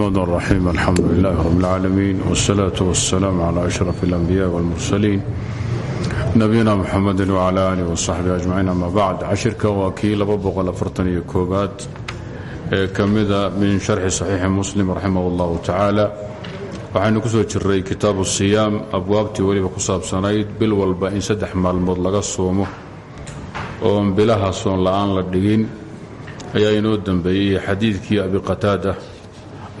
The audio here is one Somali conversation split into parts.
الرحمن الرحيم الحمد لله رب العالمين والصلاة والسلام على أشرف الأنبياء والمرسلين نبينا محمد وعلى آله وصحبه أجمعين أما بعد cashirka waa kii laba boqol afartan iyo koobaad ee ka mida min sharxi صaxiixi muslim raximah اllahu tacaala waxaynu ku soo jiray kitaabu siyaam abwaabtii weliba ku saabsanayd bil walba in saddex maalmood laga soomo oon bilaha soon la'aan la dhigin ayaa inoo dembeeyey xadiidkii abi qataada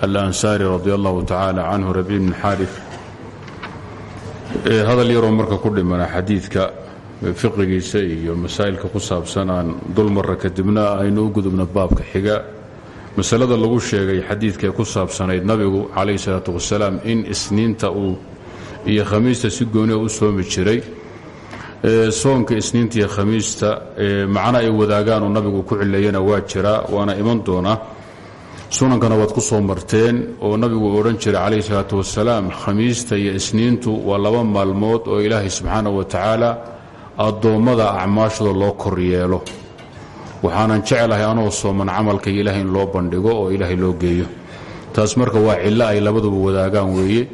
alansaari radi allahu tacaala canhu rabi bn xaarif hadal yaroo marka ku dhimana xadiidka fiqigiisa iyo masaa'ilka ku saabsan aan dulmarra kadibna aynu u gudubna baabka xiga. Masalada lagu sheegay xadiidkaee ku saabsanayd nabigu calayhi salaatu wasalaam in isniinta uu iyo khamiista si gooniya u soomi jiray. Soonka isniinta iyo khamiista macno ay wadaagaan oo nabigu ku cileeyana waa jiraa waana iman doonaa sunankana waad ku soo marteen oo nabigu odhan jiray calayhi salaatu wasalaam khamiista iyo isniintu waa laba maalmood oo ilaahay subxaana wa tacaala addoommada acmaashooda loo kor yeelo. Waxaanan jeclahay anoo sooman camalka ilaahay in loo bandhigo oo ilaahay loo geeyo. Taas marka waa cillo ay labaduba wadaagaan weeye.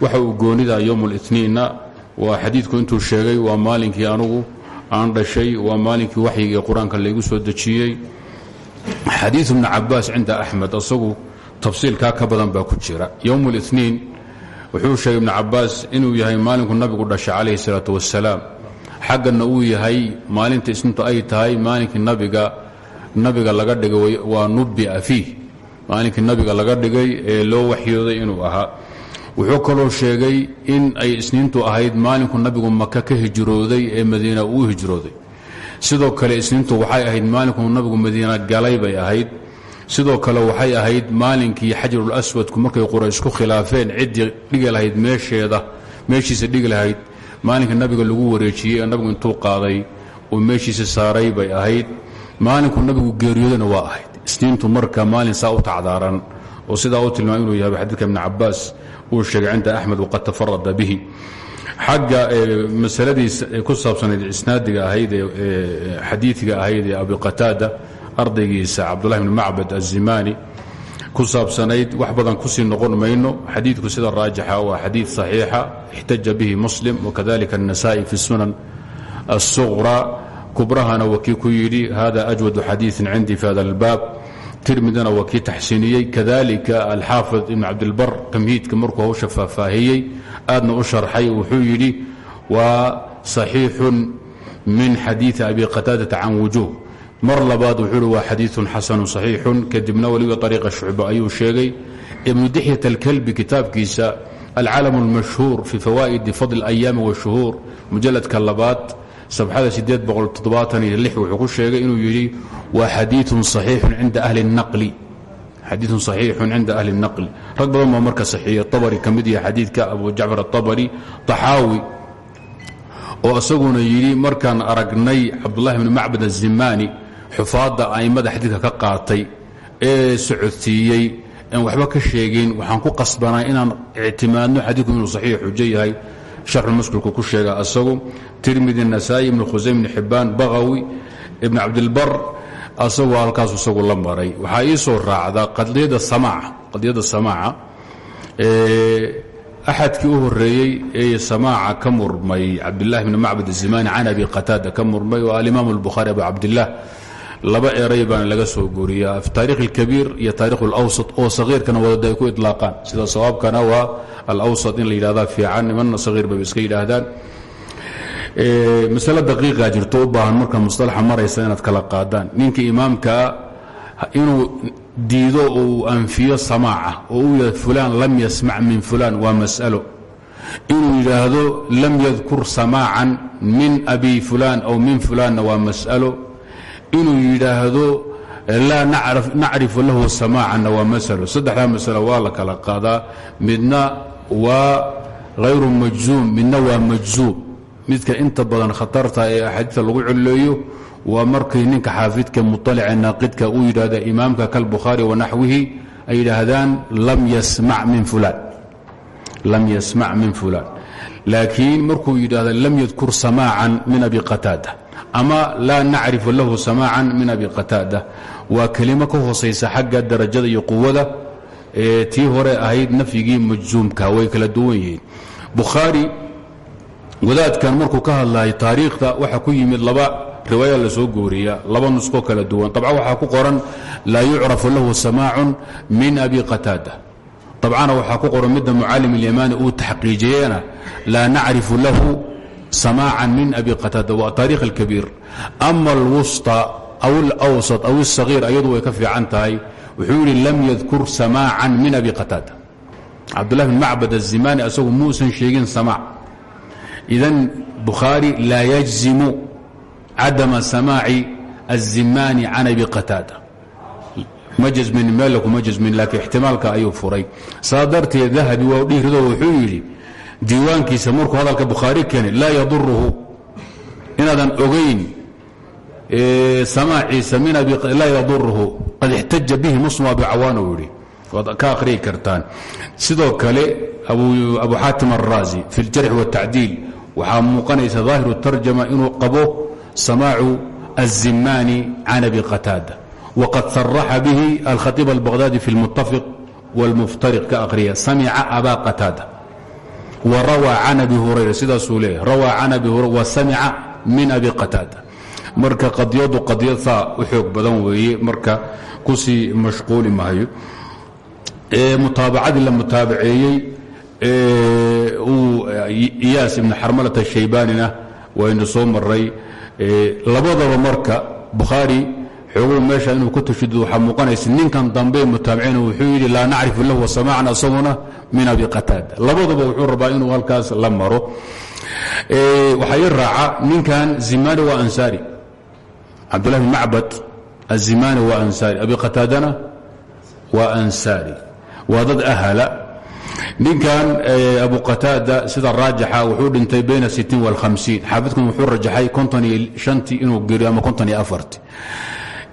Waxa uu goonida yowmulitniinna waa xadiidku intuu sheegay waa maalinkii anugu aan dhashay waa maalinkii waxyiga qur'aanka laygu soo dejiyey xadiiu bni cabaas cinda axmed asagu tafsiilkaa ka badan baa ku jira. Yowm اlitniin wuxuu sheegay ibni cabaas inuu yahay maalinku nabigu dhashay calayhi salaatu wasalaam xaggana uu yahay maalinta isniintu ay tahay maalinkii nabiga nabiga laga dhigay waa nubia fiih. Maalinkii nabiga laga dhigay ee loo waxyooday inuu ahaa. Wuxuu kaloo sheegay in ay isniintu ahayd maalinku nabigu maka ka hijrooday ee madiina uu hijrooday sidoo kale isniintu waxay ahayd maalinkuu nabigu madiina galay bay ahayd. Sidoo kale waxay ahayd maalinkii xajarul aswadku markay quraysh ku khilaafeen ciddii dhigi lahayd meesheeda meeshiisa dhigi lahayd. Maalinka nabiga lagu wareejiyey ee nabigu intuu qaaday uu meeshiisa saaray bay ahayd. Maalinkuu nabigu geeriyoodana waa ahayd. Isniintu marka maalin saa u tacdaaran oo sidaa u tilmaam inuu yahay xadiidka ibni cabaas uu sheegay cinda axmed waqad tafarada bihi xagga masaladiis ku saabsanayd isnaadiga ahayd ee xadiiga ahayd ee abi qataada ardaygiisa cabdullahi bn macbad azimani ku saabsanayd wax badan kusii noqon mayno xadiidku sida raajixa waa xadiid صaxiixa اxtaja bihi muslim wakadalika الnasa'i fi sunan الsuqra kubrahana waa kii ku yidhi hada ajwadu xadiiثi cindii fi hada اlbaab tirmidana waa kii taxsiiniyey kadalika alxaafid ibn cabdilbar tamhiidka markuu hawsha faahfaahiyey aadna u sharxay wuxuu yidhi waa صaxiixun min xadiiثi abi qataadata can wujuh mar labaad wuxuu hi waa xadiiثun xasanu صaxiixun kadibna weliba ariiqa shucba ayuu sheegay ibnu dixyat alkalbi kitaabkiisa alcalam اlmashhuur fi fawaa'idi fadl اlayaami wالshuhuur mujaladka labaad sabxada wuxuu ku sheegay inuu yidhi waa xadiiثun صaxiixun cinda ahli الnaqli xadiiثun صaxiixun cinda ahli الnaqli rag badan baa marka saxiiya abari ka mid yahay xadiidka abu jacfar aلطabari طaxaawi oo isaguna yidhi markaan aragnay cabdullahi bni macbad الzimani xufaadda a'immada xadiidka ka qaatay ee socodsiiyey aan waxba ka sheegin waxaan ku qasbanaa inaan ictimaadno xadiidku inuu saxiix xujo yahay sharxulmaskulku ku sheega asagu tirmidi nasaa'i ibnu khusaym ibni xibbaan baqawi ibn cabdilbar asagoo halkaas isagu la maray waxaa ii soo raacda qadiyadda samaaca axadkii u horeeyey ee samaaca ka murmay cabdillahi bni macbad azimani can abi qataada ka murmay oo alimaam albukhaari abu cabdillaah laba eray baana laga soo guuriyaa taarikh اlkabiir iyo taarikh اlawsat oo sahiirkana wadada ay ku iطlaaqaan sida sawaabkana waa alawsat in la yidhahda fiican nimanna sahiir bay iska yidhaahdaan masale daqiiqa jirto u baahan marka musطalaxa maraysa inaad kala qaadaan. Ninka imaamkaa inuu diido uu anfiyo samaaca oo uu yidhahdo fulaan lam yasmac min fulaan waa mas'alo. Inuu yidhaahdo lam yadkur samaacan min abi fulaan aw min fulaanna waa mas'alo. Inuu yidhaahdo laa nacrifu lahu samaacanna waa masalo. Saddexdaa masalo waa la kala qaadaa. Midna waa hayru majzuum midna waa majzuub midka inta badan khatarta ee axaadiista lagu celeeyo waa markay ninka xaafidka muطalica naaqidka uu yidhahda imaamka kalbukhaari wanaxwihi ay yidhaahdaan lam yasmac min fulaan. Lam yasmac min fulaan. Laakiin markuu yidhahda lam yadkur samaacan min abi qataada. Ama laa nacrifu lahu samaacan min abi qataada. Waa kelimo ka hoosaysa darajada iyo quwada tii hore ahayd nafyigii majzuumka way kala duwan yihiin. Bukhaari wadaadkan markuu ka hadlahay taariikhda waxaa ku yimid laba riwaaya la soo gooriya laba nusko kala duwan. Dabcan waxaa ku qoran laa yucrafu lahu samaacun min abi qataada. Dabcana waxaa ku qoran midda mucaalim ilyamaani uu taxqiijiyena laa nacrifu lahu samaacan min abi qataada. Waa taarikh alkabiir. Ama alwusta aw alawsat aw alsagiir ayadu way ka fiican tahay. Wuxuu lam yadkur samaacan min abi qataada. Cabdullahi bin macbad azimani asagu muusan sheegin samaac idan bukhaari laa yajzimu cadama samaaci azimaani can abi qataada ma jmin meel kuma jmin laakiin ixtimaalka ayuu furay saa darteed dahabi waa dhihiridoo wuxuu yidhi diiwaankiisa markuu hadalka bukhaari keeni laa yaduruhu inaadan ogayn samaaciisa laa yaduruhu qad ixtaja bihi musma bicawaan uu yidhi waad ka akhriyi kartaan sidoo kale abu xaatim araazi fi اljarx wاtacdiil waxaa muuqanaysa ظaahiru tarjama inuu qabo samaacu الzimani can abi qataada wqad saraxa bihi alkhaiib albaqhdadi fi اlmutafiq wاlmuftariq ka akhriya samica aba qataada wa rawaa can abi hurayra sidaasuu leeyahy rawaa can abi hurayra wa samica min abi qataada marka qadiyadu qadiyad saa u xoog badan weeye marka kusii mashquuli mahayo mutaabacadii la mutaabaceeyey uu iyaas ibn xarmalata shaybaanina waynu soo maray labadaba marka bukhaari xooguu meesha inuu ku tashido waxaa muuqanaysa ninkan dambe mutaabiciin wuxuu yidhi laa nacrifu lahu wasamaacan asaguna min abi qataada. Labaduba wuxuu rabaa inuu halkaas la maro. Waxaa ii raaca ninkan zimani waa ansaari. Cabdullahi bin macbad azimani waa ansaari. Abi qataadana waa ansaari. Waa dad ahala ninkan eh, abu qataada sida raajixa wuxuu dhintay bayna xaafidkun wuxuu rajaxay inuu geeriyo ama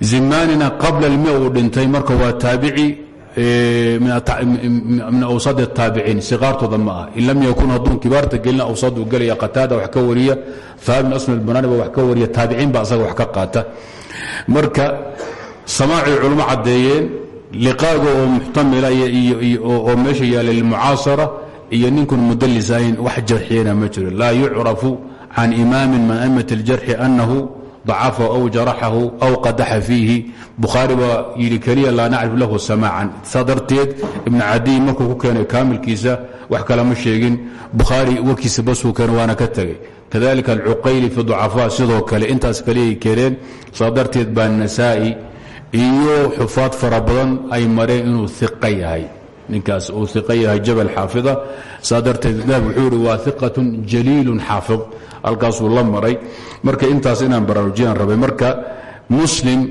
zimanina qabla m uu dhintay marka waa taabici eh, min awsad taabiciin siqaartooda ma ah in lam yakun hadduu kibaarta gelin awsadu gelaya qataada wax ka wariya aabin asna banaani ba wax ka wariya taabiciin ba asaga wax ka qaata. Marka samaacay culmo caddeeyeen liqaaga oo muxtamila oo meesha yaalla lilmucaasara iyo ninkun mudalis ahayn wax jarxiyana ma jiro. Laa yucrafu can imaamin min amat اljarxi anahu dacafahu aw jaraxahu aw qadaxa fiihi. Bukhaari baa yidhi keliya laa lahu samaacan. Saa darteed ibn cadiy ku keenay kaamilkiisa wax kalama sheegin. Bukhaari warkiisa basuu keena waana ka tegey kadalika alcuqayli fi ducafaa sidoo kale intaas kaliyay keeneen. Saa darteed baa nasaa'i iyo xufaad fara badan ay mareen inuu iqa yahay. Ninkaas uu iqa yahay jabal xaafida saa darteed wuxuu ihi waa iqatun jaliilun xaafid. Halkaasuu maray. Marka intaas inaan baraarujiyaan rabay marka muslim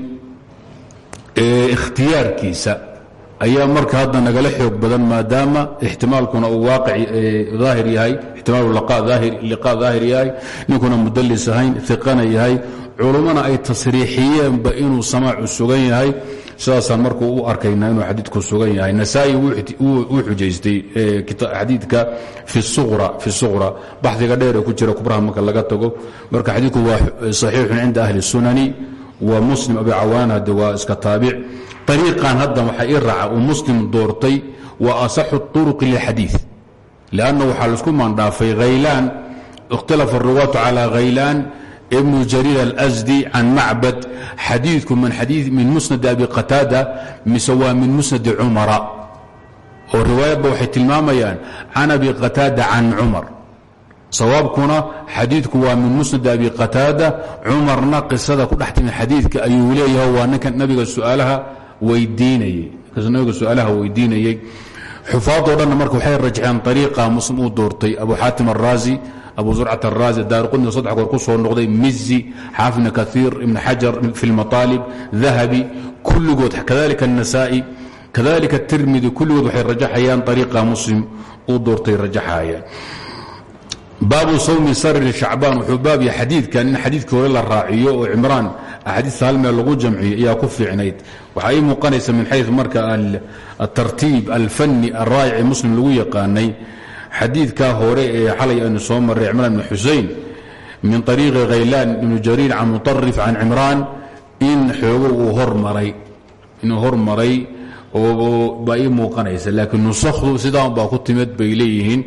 ikhtiyaarkiisa ayaa marka hadda nagala xoog badan maadaama ixtimaalkuna uu waaqic daahir yahay ixtimaalu liqa daahir yahay ninkuna mudalis ahayn yahay culummana ay tasriixiyeenba inuu samaacu sugan yahay sidaasaan marka u arkaynaa inuu xadiidku sugan yahay. Nasaa'i wuu xujaystay xadiidka fi suqra baxdiga dheer ee ku jira kubraha marka laga tago. Marka xadiidku waa saxiixun cinda ahli sunani wa muslim abi cawaan hadde iska taabic. Ariiqan hadda waxaa ii muslim doortay wa asaxu turuqi lilxadiid lanna waxaa la isku maandhaafay haylaan ikhtalafa aruwaatu calaa haylaan ibnu jariir alsdi can macbad xadiidku min musnadi abi qataada mise waa min musnadi cumara oo riwaayadba waxay tilmaamayaan can abi qataada can cumar. Sawaabkuna xadiidku waa min musnadi abi qataada cumarna qisada ku dhex timi xadiidka ayuu leeyahay waa ninka nabiga suaalaha weydiinayey nabiga su'aalaha weydiinayey xufaadoo dhanna marka waxay rajxeen ariiqa muslim uu doortay abu xaatim araazi abu zurcat araazi daarqutni saddex goor ku soo noqday mizi xaafidna kaiir ibn xajar fi lmaaalib dahabi kulligood kadalika anasaa'i kadalika tirmidi kulligood waxay rajaxayaan ariiqa muslim uu doortay rajaxaaya. Baabu sawmi sarri shacbaan wuxuu baab yahay xadiidkan in xadiidkii hore la raaciyo oo cimraan axaadiista hal meel lagu jamciyo ayaa ku fiicnayd waxaa ii muuqanaysa min xayu marka atartiib alfani araayici muslim lagu yaqaanay xadiidkaa hore ee xalay aynu soo marray cimraan ibn xusein min ariiqi khaylaan ibnu jariir can muطarif can cimraan in xoogo uu hormaray inuu hormaray baa ii muuqanaysa. Laakiin nusakdu sidaan baa ku timid bay leeyihiin.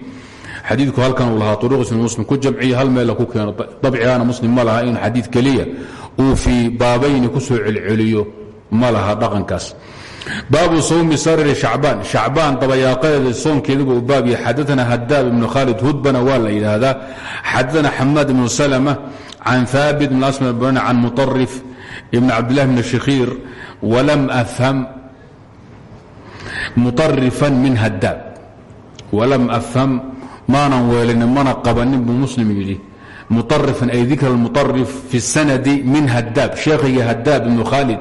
Halkan uu lahaa uruqis muslim ku jamciya hal meella ku keeno. Dabcigaana muslim ma laha inuu xadiid keliya uu fii baabayni ku soo celceliyo ma laha dhaqankaas baabu sawmi sariri shacbaan shacbaan dabayaaqadeeda soonkeeduba uu baab yahay xadaana hadaab ibnu khaalid hudbana waa la yidhaahdaa xadaana xamaad ibnu salma can haabit bn asma bn can muطarif ibn cabdillahi bn shikhiir walam afham muطarifan min hadaab walam afham maanan weelinin mana qabanin buu muslim yidhi muطarifan ay dikra muطarif fi sanadi min hadaab sheekhayga hadaab ibnu khaalid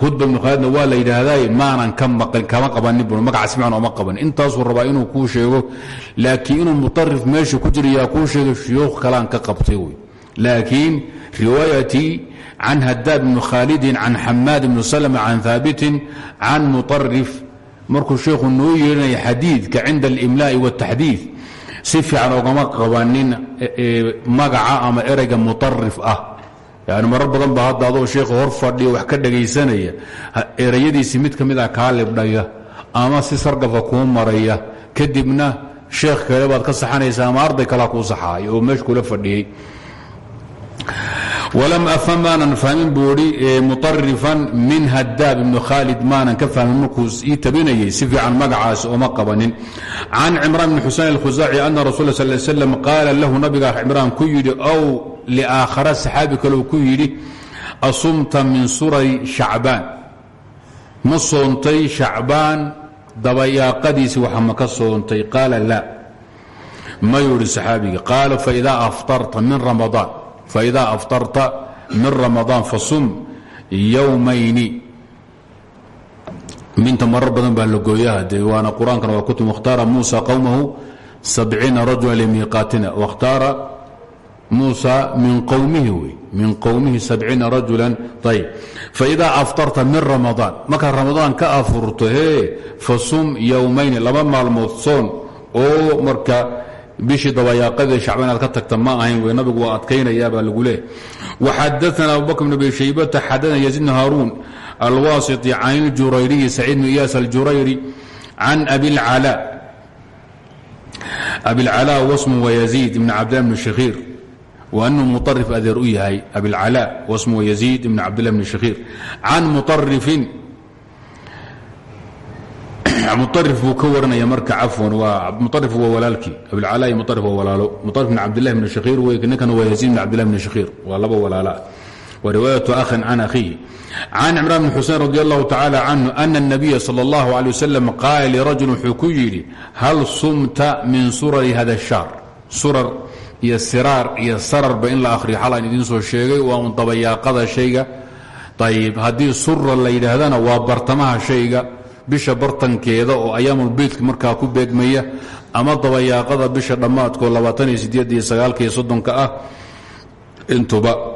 hudba ibnu khaaladna waa la yidhaahday maanan ka maqin kama qabanin bun magaca simcan ooma qabanin. Intaasuu rabaa inuu kuu sheego laakiin inuu mutarif meesha ku jira yaa kuu sheegay kalaan ka qabtay wey. Laakiin riwaayatii can hadaad bni khaalidin can xamaad ibni salma can haabitin can mutarif markuu sheekhu noo yeelinaya xadiidka cinda alimlaa'i wاtaxdiid si fiican ogama qabanin e, e, magaca ama ereyga mutarif ah yani marar badan ba hadda adoo sheekhu hor fadhiyo wax ka dhagaysanaya ereyadiisii mid ka ah libdhaya ama si sargafa kuu maraya kadibna sheekh kale baad ka saxanaysa ama arday kalaa kuu saxaaya oo meesha kula fadhiyey. Walam afham maanan fahmin buu idhi muطarifan min hadaab ibnu khaalid maanan ka fahmin markuu ii tabinayay si fiican magacaas ooma qabanin. Can cimraan bn xusein alkhusaaci ana rasul sal slam qaala lahu nabiga cimraan ku yidhi liaakhara saxaabi kaleu ku yidhi asumta min suray shacbaan ma soontay shacbaan dabayaaqadiisi waxa ma ka soontay qaala la mayuu ihi saxaabigi qaala faidaa aftarta min ramadaan faإida aftarta min ramaضaan fasum yowmayni minta marar badan baa la gooyaha de waana qur'aankana waa kutub wakhtaara muusa qowmahu sabciina rajula limiiqaatina wakhtaara muusa min qowmihi wey. Min qowmihi sabciina rajula ayb faidaa aftarta min ramadaan. Markaad ramadaan ka afurto hee fasum yowmayni laba maalmood soon. Oo marka bishii dabayaaqadee shacbaan inaad ka tagta ma ahayn wey. Nabigu waa adkaynayaa baa lagu leehay waxadaana abubakr bn abi shaybata xadana yaziid bn haaruun alwaasiti can iljurayriyi saciid bn iyaas aljurayri can abilcalaa abilcalaa wasmu wayaziid ibn cabdillah bn shakhiir وأنه مطرف أdeer u yahay أبالعلاء واسمه يزيد بن عبدالله بن شhخير عن مطرف muطarif buu ka waranaya marka cafwan waa muطarif waa walaalkii abilcalaa iyo muطarif waa walaalo muطarif bn cabdillahi bn shakhiir wey ninkana waa yaziid bn cabdillahi bn shakhiir waa laba walaalaa wa riwaayatu akhin can akhiihi can cimraan bn xusein radi allahu tacaala canhu ana الnabiya salى اllahu عalيه wasalam qaala lirajul wuxuu ku yidhi hal sumta min surari hada الshahr surar iyo siraar iyo sararba in la akhriyo. Xalaan idiin soo sheegay waa un dabayaaqada shayga. Ayib haddii sura la yidhaahdana waa bartamaha shayga bisha bartankeeda oo ayaamulbeytka markaa ku beegmaya ama dabayaaqada bisha dhammaadkoo labaatan iyo sagaalka iyo ah intuba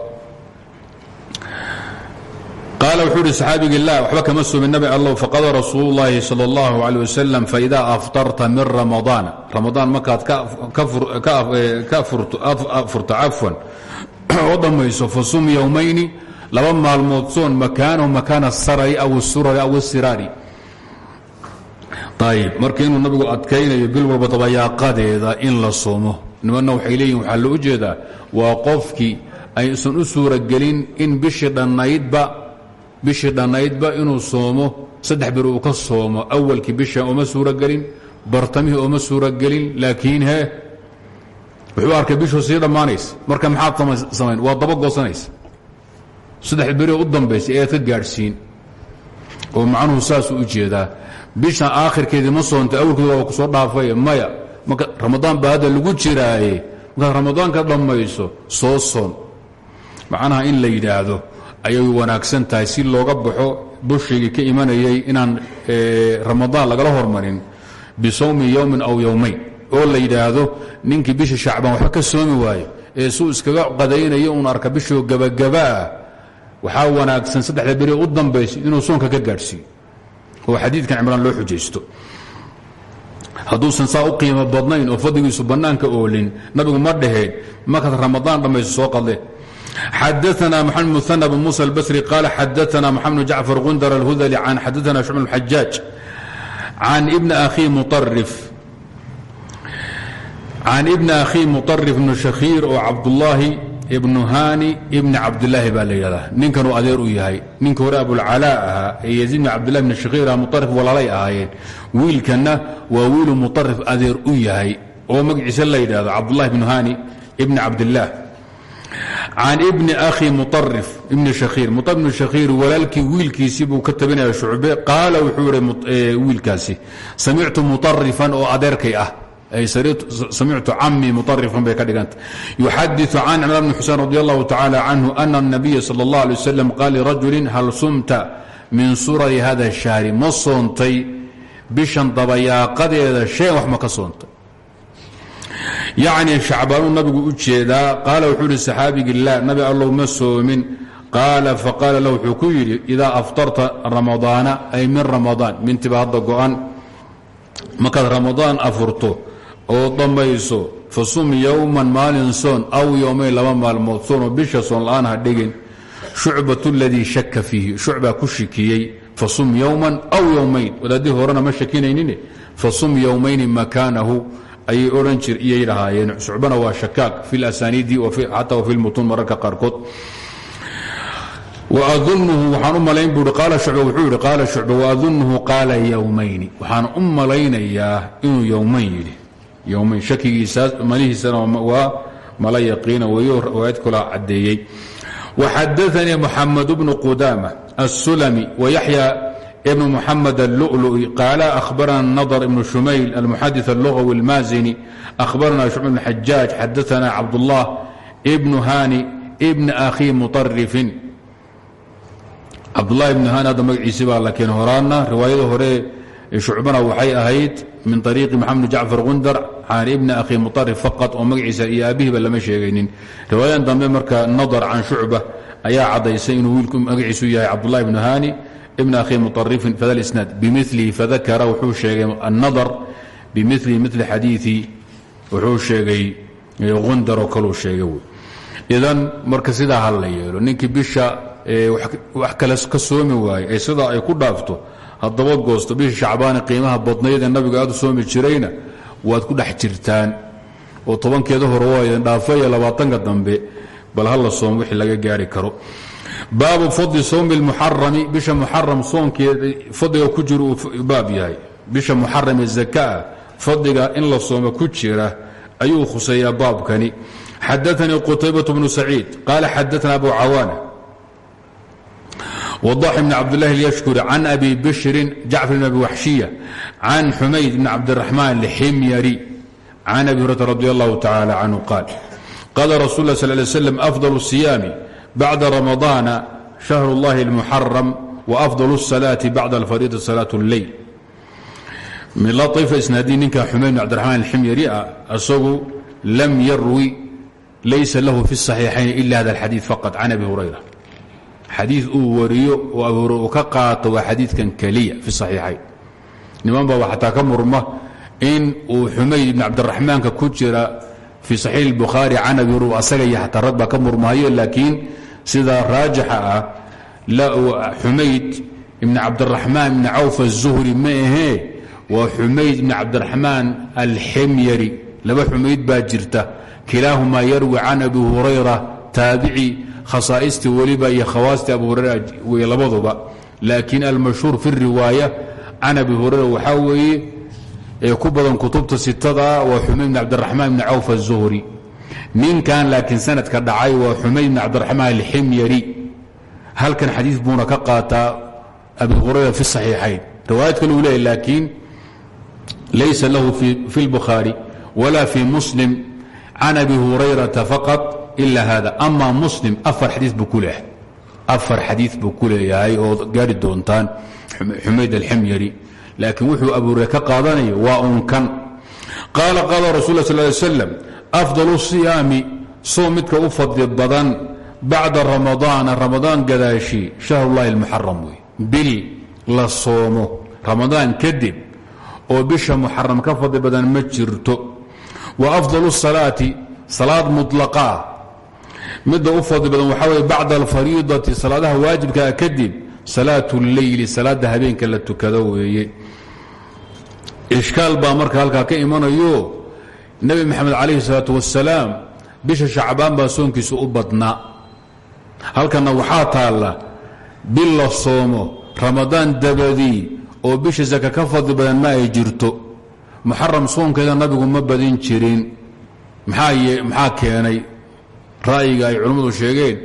qaala wuxuu ihi saxaabigii la waxba kama soomin nabi allow faqada rasuulu llaahi sala allahu caleh wasalam aftarta min ramadaana ramadaan markaad ka afurto cafwan oo dhammayso fasum yowmayni laba maalmood soon makaanahu makaana asarari aw asurari aw asiraari ayb marka inuu nabigu adkaynayo bil walba dabayaaqadeeda in la soomo. Nimanna waxay leeyihiin waxaa loo jeedaa waa qofkii aysan u suuragelin in bishii dhannaydba bishii dhannaydba inuu soomo saddex bir uu ka soomo awalkii bisha ooma suuragelin bartamihii ooma suuragelin laakiin he wuxuu arkay bishuu sii dhammaanaysa marka maxaad samayn waa daba goosanaysa. Saddex beri u dambaysa eead ka gaadhsiin oo macnuhu saasuu u jeedaa. Bisha aakhirkeedii ma soonta awalkeeda waa ku soo dhaafay maya. Marka ramadaan baa hadda lagu jiraaye. Markaad ramadaanka dhammayso soo soon. Macnaha in la yidhaahdo ayay wanaagsan tahay si looga baxo bushigii ka imanayay inaan ramadaan lagala hormarin bisawmi yowmin aw yowmayn oo la yidhaahdo ninkii bisha shacbaan waxba ka soomi waayo ee suu iskaga qadaynayo uun arka bishoo gabagabaah waxaa wanaagsan saddexda beri u dambaysa inuu soonka ka gaadhsiiyo. Oo xadiidkan cimraan loo xujaysto. Hadduusan saa u qiimo badnayn oo fadligiisu bannaanka oolin nabigu ma dhaheen markaad ramadaan dhammayso soo qadle xadaana maxamed muana bn musa albasri qaala xadaana maxamed bn jacfar gundar alhudali can xadaana shucb xajaaj can ibni akhii muarif can ibni akhii muطarif bnu shakhiir oo cabdullaahi ibnu hani ibni cabdilaahi baa la yidhahdaa ninkanuu adeer u yahay ninka hore abulcalaa ahaa ee yaziid bn cabdillahi bn shakhiir ah muarif walaalay ahaayeen wiilkanna waa wiilu muarif adeer u yahay oo magaciisa la yidhahdo cabdullahi bnu hani ibni cabdillaah can ibni akhi muarif ibni shakhiir muarif bnu shakhiir walaalkii wiilkiisii buu ka tabinaya shucbe qaala wuxuu ihi wiilkaasi samictu muarifan oo adeerkay ah samictu camii muarifan bay ka dhiganta yuxadiu can cimraan bni xusein radi allahu tacala canhu ana الnabiya salى اllah alay waslm qaal lirajuli hal sumta min surari hada الshahri ma soontay bishan dabayaaqadeeda shayan wax ma ka soontay yacni shacbaanuu nabigu u jeedaa qaala wuxuu ihi saxaabigii la nabi allow ma soomin. Qaala faqaala lahu wuxuu ku yidhi idaa aftarta ramadaana ay min ramadaan mintiba hadda go-an markaad ramadaan afurto oo dhammayso fasum yowman maalin soon aw yowmayn laba maalmood soonoo bisha soon la'aan ha dhigin shucbat ladii shaka fiihi shucbaa ku shikiyey fasum yowman aw yowmayn wadaadii horena ma shakinaynin fasum yowmayni makaanahu ayay odhan jir iyay dhahaayeen shucbana waa shakaak fi lasaniidi xataa wa fi lmutuun mararka qaarkood. Waadunhu waxaan u malayn bui qaala shucba wuxuu yidhi qaala shucba waadunhu qaala yowmayni waxaan u malaynayaa inuu yowmayn yidhi. Yowmayn shakigiisaas malihiisana waa mala yaqiina weeyo riwaayad kula caddeeyey. Waxadaanii muxamed bnu qudaama الsulmi وyaxya bn muxamed الlu'lu'i qaala ahbarana nadr ibn shumayl almuxadis allugawi اlmaazini ahbarana shucb bn xajaaj xadaana cabdullah bnu hani bn akhi muطarifin cabdulahi bn hani hadda magaciisi baa la keen horaana riwaayada hore shucbana waxay ahayd min ariiqi maxamed jacfar gundar can ibni akhi muarif faqad oo magaciisa iyo aabihiiba lama sheegaynin riwaayadan dambe marka nadar can shucba ayaa cadaysay inuu wiilku magaciisu yahay cabdulahi bnu hani ibn akhi muarifin fada isnaad. Bimilihi fadakara wuxuu sheegay annadar. Bimilihi mili xadiii wuxuu sheegay gundar oo kaluu sheegay wy idan marka ha la wax kale ka soomi waaye ee sidaa ay ku dhaafto haddaba goosto bisha shacbaani qiimaha badnayd ee nabigu aad soomi jirayna waad ku dhex jirtaan. Oo tobankeeda hore waa idin dhaafaya dambe bal hala soom wixii laga gaari karo baabu fadli sowmi lmuxarami bisha muxaram soonkeeda fadliga ku jira uu baab yahay bisha muxaram ee zakaa fadliga in la soomo ku jira ayuu khuseeyaa baabkani xadaanii qutaybat bnu saciid qaala xadaana abu cawaana wضاx بn cabdالlahi اlyashkuri can abi bishrin jacfar bn abi waxshiya can xumayd bn cabdالرaحmaan اlximyari can abi hurata radi اllahu tacalى canhu qaal qala rasul اlah sl ly slam afضل الصiyaami bacda ramadaana shahr اllahi اlmuxaram وafضل الsalaaةi bacda alfariida salaaة اlleyl min laifa isnaadii ninka xumayd bn cabdiraحmaan اlximyari ah isagu lam yarwi laysa lahu fi الصaxiixayn ila hada اlxadiiث faqط can abi hurayra xadii uu wariyo oo abuure uu ka qaato waa xadiidkan keliya fi saxiixayn niman baba xataa ka murma in uu xumayd ibn cabdiraxmaanka ku jira fii saxiix اlbukhaari can abi hurr asaga iyo xataa rag baa ka murmahayo laakiin sida raajixa ah xumayd ibn cabdiraxmaan ibn cawf aلzuhri ma ahee? Waa xumayd ibn cabdiraxmaan alximyari. Laba xumayd baa jirta. Kilaahumaa yarwi can abi hurayra taabici khasaaistii weliba iyo khawaastii abu hurayra wey labaduba. Laakiin almashhuur fi riwaaya can abi hurayra waxaa weeye ku badan kutubta sitada waa xumayd ibn cabdiraxmaan ibn cawf aلzuhri ninkan laakiin sanadka dhacay waa xumayd bn cabdiraxmaan alximyari. Halkan xadiid buuna ka qaataa abi hurera fi saxiixayn. Riwaayad kale uu laysa lahu fi اlbukhaari wala fi muslim can abi hurayrata faqط ila hada ama muslim afar xadii buu ku afar xadiid buu ku leeyahay oo gaari doontaan xumayd alximyari. Laakiin wuxuu abuure ka qaadanaya waa un kan qaala qaala rasul la sal slam afdal siyaami soom midka u fadli badan bacda ramadaana ramadaan gadaashi shahrullahi almuxaram wey. Bil la soomo. Ramadaan kadib oo bisha muxaram ka fadli badan ma jirto. Wa afdal salaati salaad muطlaqaa midda u fadli badan waxaa weye bacda alfariidati salaadaha waajibkaa kadib salaat اlleyli salaada habeenka la tukado weeye. Ishkaal baa marka halkaa ka imanayo nebi maxamed calayhi salaatu wasalaam bisha shacbaan baa soonkiisu u badnaa. Halkanna waxaa taalla bil la soomo ramadaan dabadii oo bisha saka ka fadli badan ma ay jirto. Muxaram soonkeeda nabigu ma badin jirin. Maxaa keenay? Ra'yiga ay culammadu sheegeen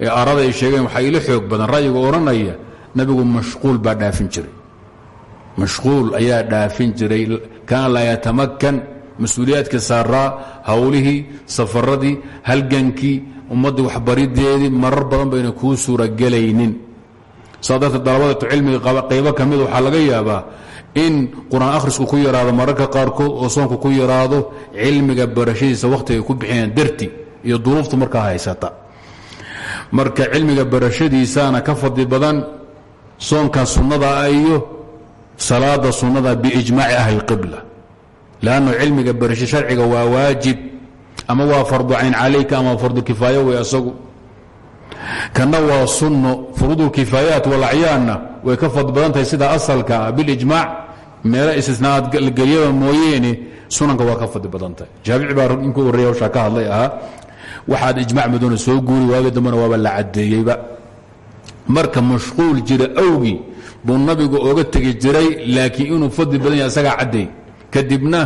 ee arada ay sheegeen waxaa ila xoog badan. Ra'yiga odhanaya nabigu mashquul baa dhaafin jiray. Mashquul ayaa dhaafin jiray kaana laa yatamakan mas'uuliyaadkii saaraa hawlihii safaradii halgankii ummaddii waxbarideedii marar badan bayna kuu suuragelaynin. Saa darteed dalabadatu cilmiga qaybo ka waxaa laga yaabaa in qur'aan akhrisku ku yaraado mararka qaarkood oo soonku ku yaraado cilmiga barashadiisa wakhti ay ku bixiyaan darti iyo duruuftu markaa haysata. Marka cilmiga barashadiisaana ka fadli badan soonka sunnadaa iyo salaada sunnada biijmaaci ahli اlqibla lannu cilmiga barasho sharciga waa waajib ama waa fardu cayn calayka ama fardu kifaayo wey asagu kana waa sunno furuudulkifaayaat walacyaanna way ka fadli badan tahay sida asalka bilijmaac meelo istisnaa'aad gelyada mooyeene sunanka waa ka fadli badan tahay jaabici baa ninkuu ka hadlay ahaa waxaad ijmac madoona soo guuri waagi dambena waaba la caddeeyeyba marka mashquul jira awgii buu nabigu oga tegi jiray laakiin inuu fadli yahay asagaa caddeey kadibna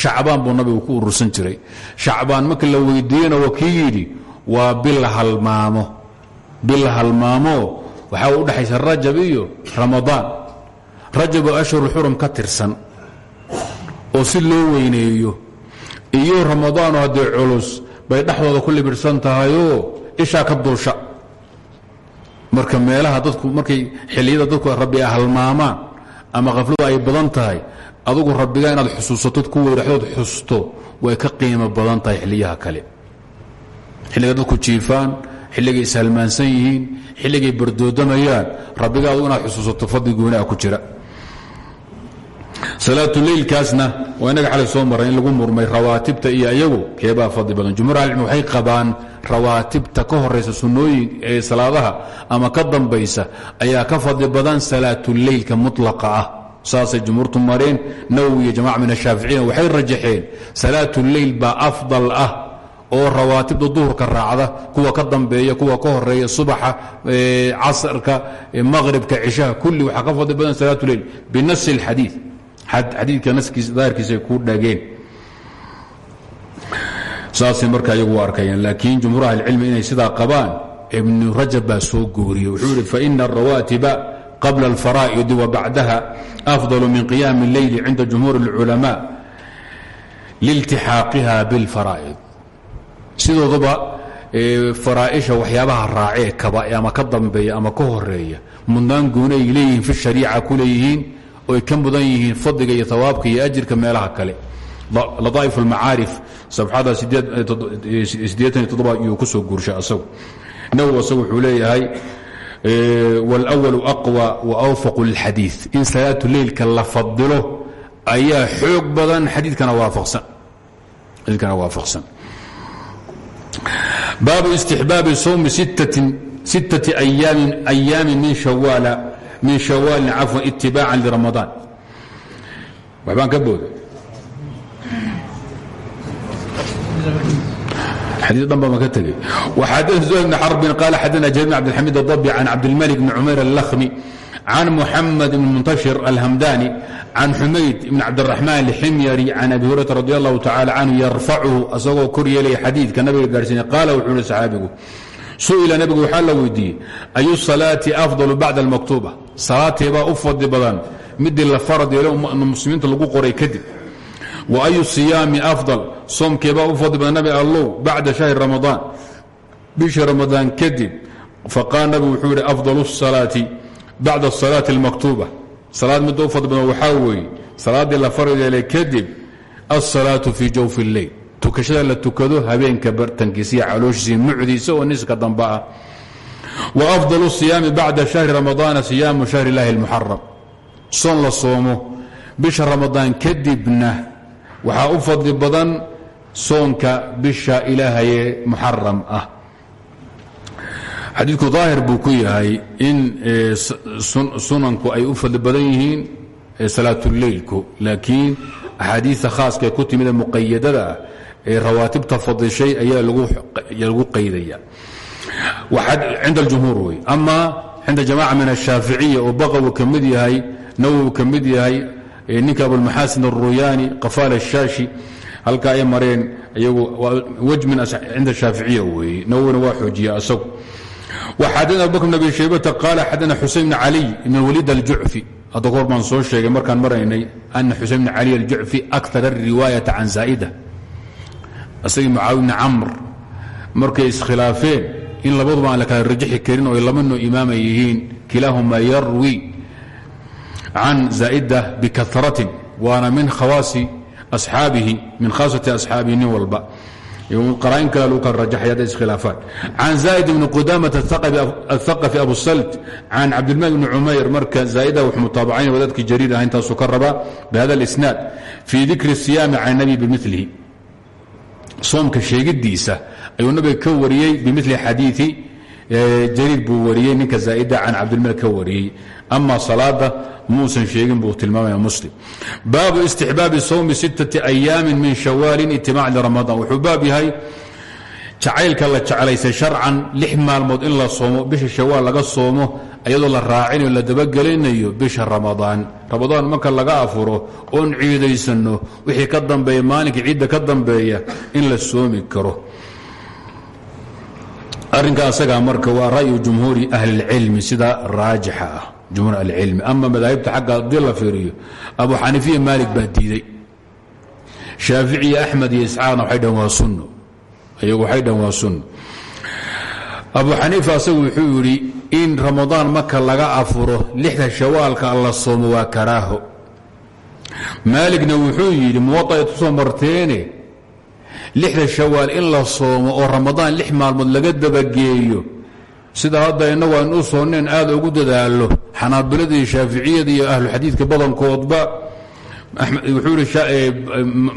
shacbaan buu nabigu ku urursan jiray. Shacbaan marka la weydiiyena waa kii yidhi waa bil halmaamo. Bil halmaamo waxaa u dhexaysa rajab iyo ramadaan. Rajaboo ashhurulxurum ka tirsan oo si loo weyneeyo. Iyo ramadaanoo haddee culus bay dhexdooda ku libirhsan tahayoo ishaa ka duusha marka meelaha dadku markay xilliyada dadku rabbi halmaamaan ama khafladu ay badan tahay adugu rabbiga inaad xusuusatood ku weyraxdood xusto way ka qiimo badan tahay xilliyaha kale. Xilliga dadku jiifaan xilligay ishalmaansan yihiin xilligay bardoodamayaan rabbiga adugu xusuusato fadli ku jira. Salaatuleylkaasna waa inaga xalay soo maray in lagu murmay rawaatibta iyo iyagu keebaa fadli badan. Jumhuur ahlicilmi waxay qabaan rawaatibta ka horaysa sunnooyin ee salaadaha ama ka dambaysa ayaa ka fadli badan salaatuleylka mutlaqa ah saasay jumhuurtu mareen nawowi iyo jamaca min ashaaficiyina waxay rajaxeen salaatuleyl baa afdal ah oo rawaatibda duhurka raacda kuwa ka dambeeya kuwa ka horreeya subaxa casrka maqhribka cishaha kulli waxaa ka fadli badan salaatuleyl binasi اlxadiid xadiidka naskiisa daahirkiisay ku dhageen. Saasay markaa iyagu u arkayaan laakiin jumhuur ahlicilmi inay sidaa qabaan ibnu rajab baa soo gooriyey wuxuu yihi faina arawaatiba qabla alfaraa'idi wa bacdaha afdalu min qiyaami اlleyli cinda jumhuur اlculamaa liiltixaaqiha biاlfaraa'id sidoodaba faraaisha waxyaabaha raacee kaba ama ka dambeeya ama ka horeeya mudnaan gooni ay leeyihiin fi shariica ku leeyihiin oy ka mudan yihiin fadliga iyo hawaabka iyo ajirka meelaha kale ladaa'if اlmacaarif sabxada iyuu ku soo guurshay asagu nawowi asagu wuxuu leeyahay wاlأwalu aqwى وأwfaqu lilxadiiث in salaatu leylka la fadilo ayaa xoog badan xadiikana waafaqsan baabu istixbaabi sowmi sittati ayaami min shawaalin cafwan itibaacan liramadaan waxbaan ka booday xadii dhan baba ka tegey. Waxadana zuhayr bn xarbin qaal xadana jabir bn abdilxamid adabi can cabdilmalik bni cumayr allakhmi can muxamed bn muntashir alhamdani can xumayd bn cabdiraxmaan alximyari can abi hurata radi allahu tacala canhu yarfacuhu isagoo kor yeelaya xadiidka nabiga gaadhsiinay qaala wuxuu ihi saxaabigu su'ila nabigu waxaa la weydiiyey ayu salaati afdalu bacda almaktuuba? Salaatiibaa u fadli badan midii la farad yeelo um-, muslimiinta lagu qoray kadib. Wa ayu siyaami afdal? soomkeebaa u fadli badan nabi allow bacda شhahri رamaضaan bishii ramadaan kadib faqaal nabigu wuxuu yidhi afضل الصalaaةi bacda الصalaaةi الmaktuuba salaad midda u fadli badan waxaa weeye salaaddii la farad yeelay kadib الصalaaةu fii jawfi الleyl tukashada la tukado habeenka bartankiisa iyo calooshiisa mucdiisa oo niska dambe ah وأfضل الصiyaami bacda شhahri رamaضaana صiyaamu شhahri الlahi الmuxaram soon la soomo bisha ramadaan kadibna waxaa u fadli badan soonka bisha ilaahaye muxaram ah xadiidku daahir buu ku yahay in sunanku ay u fadli badan yihiin salaatuleylku laakiin axaadiia khaaska ku timid ee muqayadada ah ee rawaatibta fadishay ayaa lagu qaydaya cinda اljumhuur wey ama cinda jamaca min الshaaficiya oo baqawi ka mid yahay nawowi ka mid yahay ninka abulmaxaasin الruyaani qafaal الshaashi halka ay mareen iyagu wej min cinda shaaficiya weeye nawowina waa xoojiya asagu. Waxadana abubakr bn abi shaybata qaala xadana xusein bn caliy ibn waliid aljucfi hadda kahor baan soo sheegay markaan maraynay ana xusein bn caliy aljucfi akar الriwaayata can zaa'ida. Isagii mucaawi bni camr markay iskhilaafeen in labaduba aan la kala rajixi karin oo ay laba noo imaama yihiin kilaahuma yarwi can zaa'ida bikaratin waana min khawaasi asxaabihi min khaasati asxaabihi nin walba. Qaraa'in kale lagu kala rajaxay hadday iskhilaafaan. Can zaa'id bni qudamata athaqafi abu salt can cabdilmalik bni cumayr marka zaa'ida wuxuu mutaabacayn wadaadkii jariir ah intaasuu ka rabaa bihada alisnaad fii dikri siyaami can nabi bimilihi soomka sheegidiisa ayuu nabiga ka wariyey bimili xadiii jariir buu wariyey ninka zaa'ida can cabdilmalik ka wariyey. Ama salaada muusan sheegin buu tilmaamaya muslim. Baabu istixbaabi sawmi sittati ayaamin min shawaalin itimac liramadaan wuxuu baab yahay la jeclaysay sharcan lix maalmood in la soomo bisha shawaal laga soomo iyadoo la raacinayo la dabagelinayo bisha ramadaan. Ramadaan marka laga afuro oon ciidaysanno wixii ka dambeeya maalinkai ciidda ka dambeeya in la soomi karo arrinka asagaa marka waa ra'yu jumhuuri ahlilcilmi sida raajixa ah jumhuur ahlicilmi ama madaahibta xagga haddii la fiiriyo abu xaniifiya maalik baa diiday. Shaafici iyo axmed iyo isxaaqna waxay dhaheen waa sunno. Iyagu waxay abu xaniifa asagu wuxuu yidhi in ramadaan marka laga afuro lixda shawaalka la soomo waa karaaho. Maaligna wuxuu yidhi ku soo marteene lixda shawaal in la soomo oo ramadaan lix maalmood laga dabageeyo. Sida hadda innagu aynu u soonneen aad ugu dadaalo xanaabilada iyo shaaficiyada iyo ahlu xadiidka badankoodba wuxuu yidhi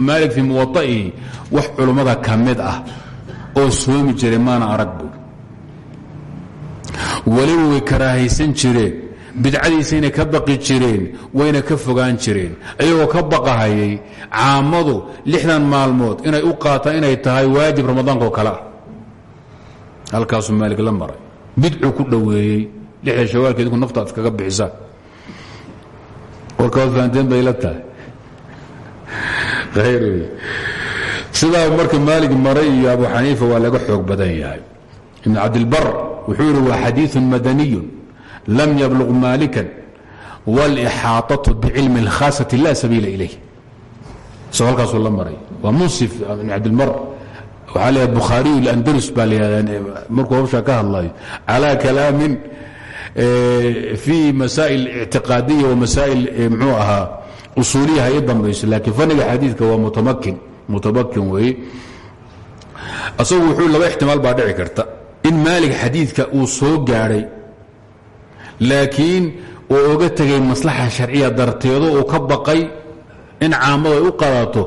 maalik fii muwaطa'ihi wax culummada ka mid ah oo soomi jiray maana arag bu weliba way karaahaysan jireen bidcadiisayna ka baqi jireen wayna ka fogaan jireen. Ayagoo ka baqahayay caamadu lixdan maalmood inay u qaataan inay tahay waajib ramadaankaoo kale ah. Halkaasuu maalik la maray. Bidcuu ku dhoweeyey lixda shawaalka nafta ad kaga bixisaan. Warkaad fahanteen bay la tahay. Khayr wey sidaa marka maray iyo abu xaniifa waa laga xoog badan yahay. Ibn cabdilbar wuxuu yidhi waa xadiiثu madaniyu lam yabluq maalikan wاlixaaطaةu bicilmi اlkhaasati la sabiila ilayh isagoo halkaasuu la maray waa munsif ibn cabdilbar waxaa leeyahay bukhaariyu اlandalus baa layihahdaa markuu hawshaa ka hadlayo calى kalaamin fii masaa'il ictiqaadiya wa masaa'il mxuu ahaa usuuliya ha ii dambayso laakiin faniga xadiidka waa mutamakin mutamakin weeye asagu wuxuu laba ixtimaal baa dhici karta in maalig xadiidka uu soo gaadhay laakiin uu oga tegay maslaxa sharciya darteedo uu ka baqay in caamadu ay u qadato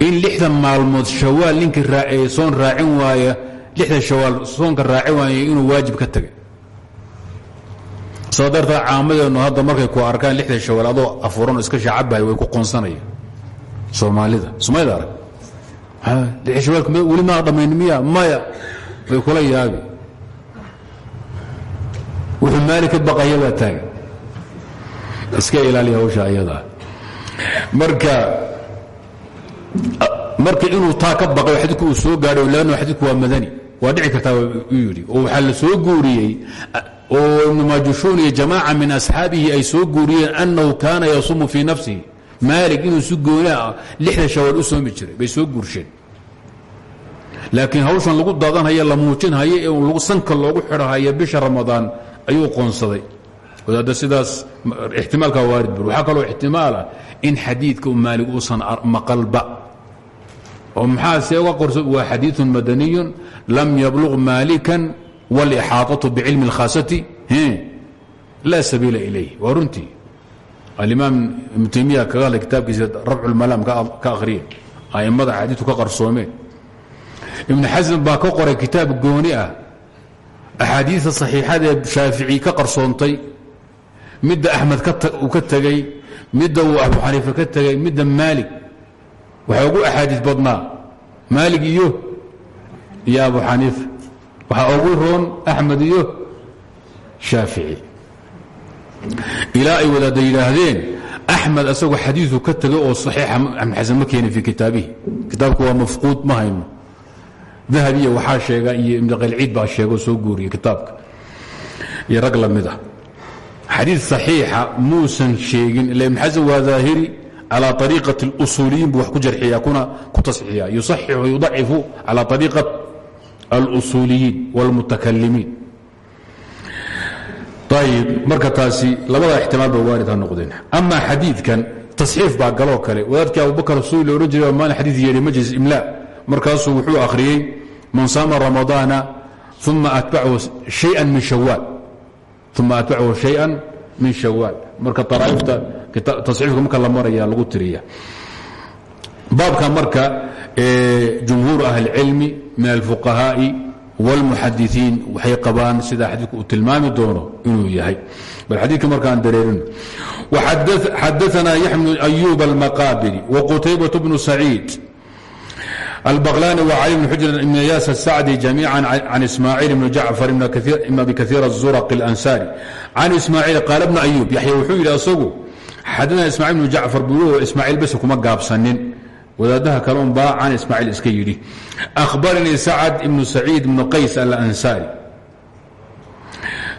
in lixdan maalmood shawaal ninkii soon raacin waaya lixda shawaal soonka raacin waaya inuu waajib ka tegay. Saa darteed caamadeennu hadda markay ku arkaan lixda shawaal adoo afuran iska shaacabahay way ku qoonsanayaan soomaalida somayda arag weli maa dhammayn miya maya way kula yaabi wuxuu maali ka baqaya baa taagan. Iska ilaaliya hawsha ayadaa marka marka inuu taa ka baqay xadiidku uu soo gaadhay lanno xadiidku waa madani waa dhici kartaa u yidhi oo waxaa la soo guuriyey oo ibnu majushuun iyo jamaaca min asxaabihi ay soo guuriyeen annahu kaana yasuumu fii nafsihi. Maalig inuu si gooni ah lixda shawaal u soomi jiray bay soo guursheen. Laakiin hawshan lagu daadanhaya la muujinhaya ee lagu sanka loogu xidhahaya bisha ramadaan ayuu qoonsaday wadaadda sidaas ixtimaalka waarid bur waxaa kaloo ixtimaala in xadiidka maalig uusan maqalba oo maxaa see uga qorso waa xadiiثu madaniyu lam yabluغ maalikan wاlixaaطaةu bicilmi اlkhaasati laa sabiila ilayh waa runtii alimaam ibnu taymiya kaga hadlay kitaabkiisa rafcu اlmalaam ka akhriya a'immada xadiidku ka qarsoomeen ibnu xasan baa ka qoray kitaab gooni ah axaadiida صaxiixadee shaafici ka qarsoontay midda axmed uu ka tegey midda uu abu xaniife ka tegey midda maalig waxaa ugu axaadiis badnaa maalig iyo iyo abu xaniifa waxaa ugu roon axmed iyo shaafici ilaa ay wadaadda yidhaahdeen axmed asagoo xadiiu ka tegay oo saxiixa axmed xasan ma keenin fii kitaabihi kitaabku waa mafquud ma hayno dahabiya waxaa sheega iyo ibnqalciid baa sheegoo soo guuriya kitaabka iyo rag la mid ah xadiid saxiixa muusan sheegin ila ibn xasan waa daahiri calى ariiqaة اlusuuliyiin buu wax ku jarxiya kuna ku tasxiiya yusaxixu yudacifu calى ariiqaة alusuuliyiin wاlmutakalimiin ayb marka taasi labada ixtimaal ba waarid ha noqdeen ama xadiidkan tasxiif baa galoo kale wadaadkii abubakr rasuul la ohan jiray maan xadiid yeedhi majlis imla markaasuu wuxuu akhriyey man saama ramadaana uma atbacahu شhayئa min shawaal uma atbacahu شhayئa min shawaal marka araaifta tasxiifka marka la maraya lagu tiriya baabka marka jumhuur ahlicilmi min alfuqahaaءi wاlmuxadiثiin waxay qabaan sida xadiidku uu tilmaami doono inuu yahay bal xadiidka markaan dareerino xadaثna yaxya bn أyub almaqaabili وqutaybaة bnu saciid البغلاني وعلي بن حجر بن ياس السعدي جميعا عن إسماعيل بن جعفر بن أبي كثير الزرق الأنساري عن إسماعيل قال ابن أيوب يحيى وxuu yidhi asagu xadana ismاعيل بن جعفر buu ismاعيل bes kuma gaabsanin wadaadaha kale un baa can ismاعيل iska yidhi أخبرنii سعد بن سعيد بن qays الأنساري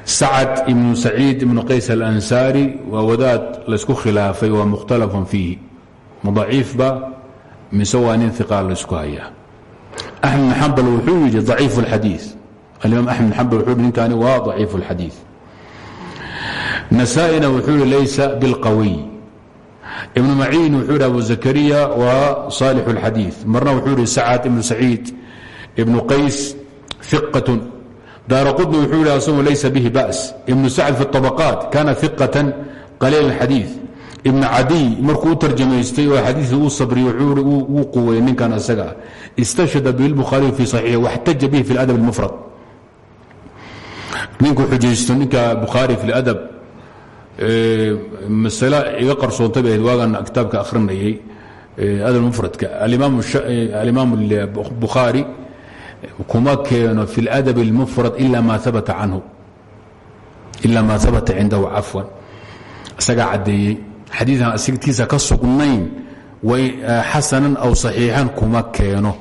sacad ibnu saciid ibnu qays alansaari waa wadaad laysku khilaafay waa mukhtalafun fiihi madaciifba mise waa nin iqaal laysku hayaa axmed bn xambal wuxuu yidhi aciif اlxadii alimaam axmed bn xambal wuxuu yidhi ninkani waa daciif اlxadiid nasaa-ina wuxuu yidhi laysa bilqawiy ibnu maciin wuxuu yidhi abu zakariya waa saalix اlxadiid marna wuxuu yidhi sacad ibnu saciid ibnu qays iqatun daara qudni wuxuu yidhi asagoo laysa bihi ba's ibnu sacd fi الطabaqaat kana iqatan qaliil اlxadiid ibn cadiy markuu u tarjamaystay oo xadiii uu sabriy wuu quweyey ninkan isaga ah istashhada bihi lbukhaariyu fi saxiixi waxtaja bihi fi ladab اlmufrad ninkuu xujaysto ninka bukhaari fi ladab masale iga qarsoontay bay ahayd waagan kitaabka akhrinayay adab mufradka alimaam bukhaari kuma keeno fi اladab اlmufrad ila ma abata canhu ila ma habata cindahu cafwan isagaa caddeeyey xadiian sigtiisa ka sugnayn xasanan aw saxiixan kuma keeno